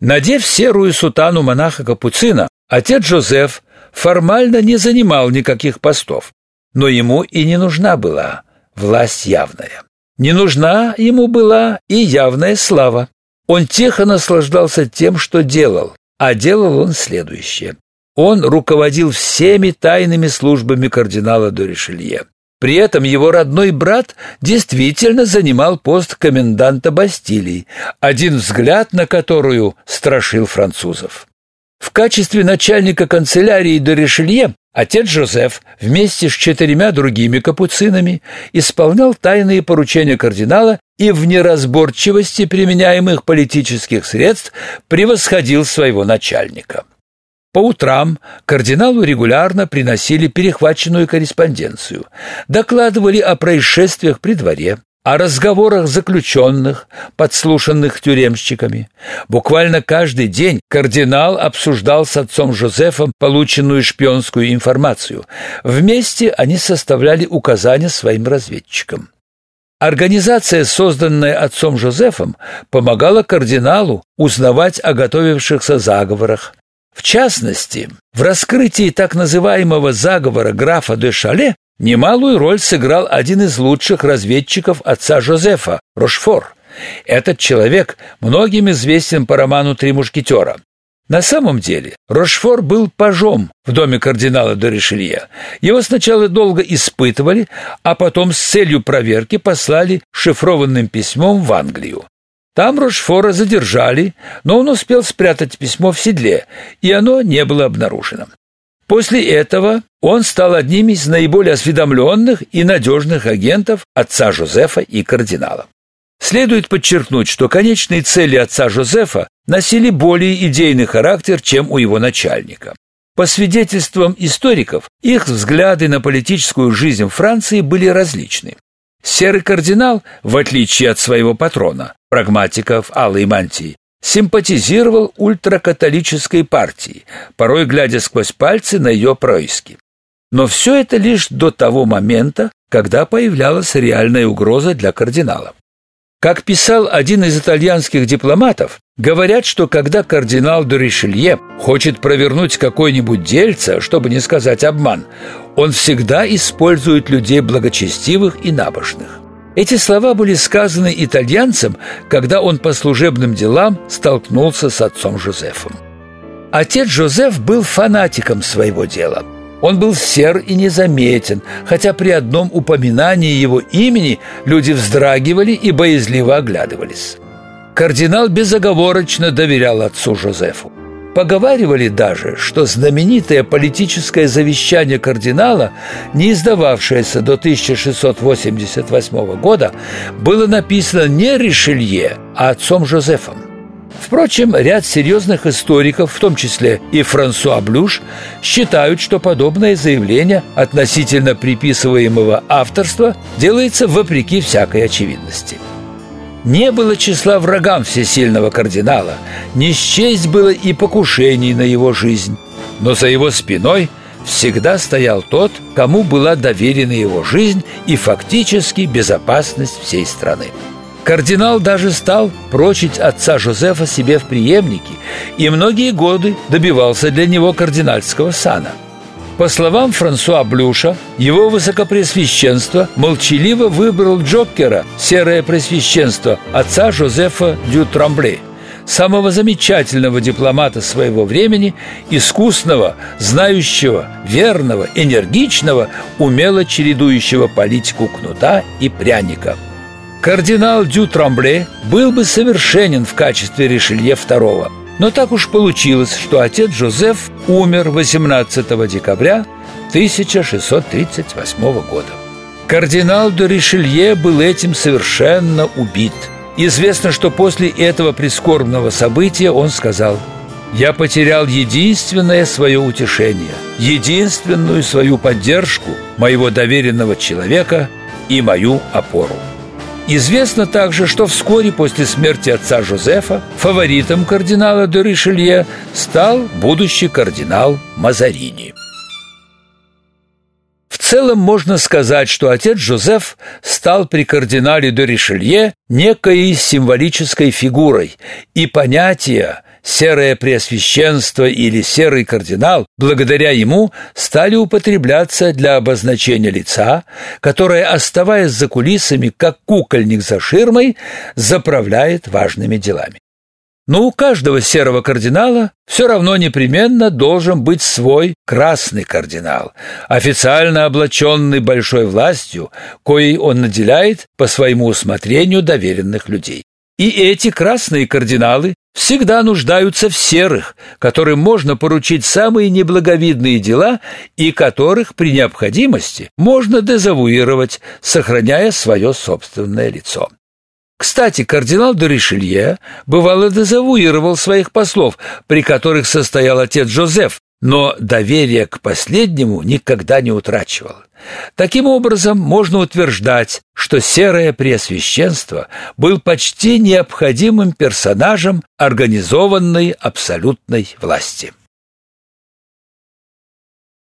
Надев серую сутану монаха-капуцина, отец Жозеф формально не занимал никаких постов, но ему и не нужна была власть явная. Не нужна ему была и явная слава. Он тихо наслаждался тем, что делал, а делал он следующее. Он руководил всеми тайными службами кардинала де Ришелье. При этом его родной брат действительно занимал пост коменданта Бастилии, один взгляд на которую страшил французов. В качестве начальника канцелярии де Ришелье отец Жозеф вместе с четырьмя другими капуцинами исполнял тайные поручения кардинала и в неразборчивости применяемых политических средств превосходил своего начальника. По утрам кардиналу регулярно приносили перехваченную корреспонденцию, докладывали о происшествиях при дворе, о разговорах заключенных, подслушанных тюремщиками. Буквально каждый день кардинал обсуждал с отцом Жозефом полученную шпионскую информацию. Вместе они составляли указания своим разведчикам. Организация, созданная отцом Жозефом, помогала кардиналу узнавать о готовившихся заговорах, в частности, в раскрытии так называемого заговора графа де Шале немалую роль сыграл один из лучших разведчиков отца Жозефа, Рошфор. Этот человек многим известен по роману «Три мушкетера». На самом деле Рошфор был пажом в доме кардинала де. Его сначала долго испытывали, а потом с целью проверки послали шифрованным письмом в Англию. Там Рошфора задержали, но он успел спрятать письмо в седле, и оно не было обнаружено. После этого он стал одним из наиболее осведомленных и надежных агентов отца Жозефа и кардинала. Следует подчеркнуть, что конечные цели отца Жозефа носили более идейный характер, чем у его начальника. По свидетельствам историков, их взгляды на политическую жизнь Франции были различны. Серый кардинал, в отличие от своего патрона, прагматиков Алой Мантии, симпатизировал ультракатолической партии, порой глядя сквозь пальцы на ее происки. Но все это лишь до того момента, когда появлялась реальная угроза для кардинала. Как писал один из итальянских дипломатов, говорят, что когда кардинал де Ришелье хочет провернуть какой-нибудь дельце, чтобы не сказать обман, он всегда использует людей благочестивых и набожных. Эти слова были сказаны итальянцам, когда он по служебным делам столкнулся с отцом Жозефом. Отец Жозеф был фанатиком своего дела – он был сер и незаметен, хотя при одном упоминании его имени люди вздрагивали и боязливо оглядывались. Кардинал безоговорочно доверял отцу Жозефу. Поговаривали даже, что знаменитое политическое завещание кардинала, не издававшееся до 1688 года, было написано не Ришелье, а отцом Жозефом. Впрочем, ряд серьезных историков, в том числе и Франсуа Блюш, считают, что подобное заявление относительно приписываемого авторства делается вопреки всякой очевидности. Не было числа врагам всесильного кардинала, не счесть было и покушений на его жизнь, но за его спиной всегда стоял тот, кому была доверена его жизнь и фактически безопасность всей страны. Кардинал даже стал прочить отца Жозефа себе в преемнике и многие годы добивался для него кардинальского сана. По словам Франсуа Блюша, его высокопресвященство молчаливо выбрал Джокера, серое пресвященство, отца Жозефа Дю Трамбле, самого замечательного дипломата своего времени, искусного, знающего, верного, энергичного, умело чередующего политику кнута и пряника – Кардинал Дю Трамбле был бы совершенен в качестве Ришелье II, но так уж получилось, что отец Жозеф умер 18 декабря 1638 года. Кардинал де Ришелье был этим совершенно убит. Известно, что после этого прискорбного события он сказал «Я потерял единственное свое утешение, единственную свою поддержку моего доверенного человека и мою опору». Известно также, что вскоре после смерти отца Жозефа фаворитом кардинала де стал будущий кардинал Мазарини. Целом можно сказать, что отец Жозеф стал при кардинале де Ришелье некой символической фигурой, и понятия серое преосвященство или серый кардинал, благодаря ему стали употребляться для обозначения лица, которое, оставаясь за кулисами, как кукольник за ширмой, заправляет важными делами. Но у каждого серого кардинала все равно непременно должен быть свой красный кардинал, официально облаченный большой властью, коей он наделяет по своему усмотрению доверенных людей. И эти красные кардиналы всегда нуждаются в серых, которым можно поручить самые неблаговидные дела и которых при необходимости можно дезавуировать, сохраняя свое собственное лицо. Кстати, кардинал де Ришелье бывало дезавуировал своих послов, при которых состоял отец Жозеф, но доверие к последнему никогда не утрачивал. Таким образом, можно утверждать, что серое преосвященство был почти необходимым персонажем организованной абсолютной власти.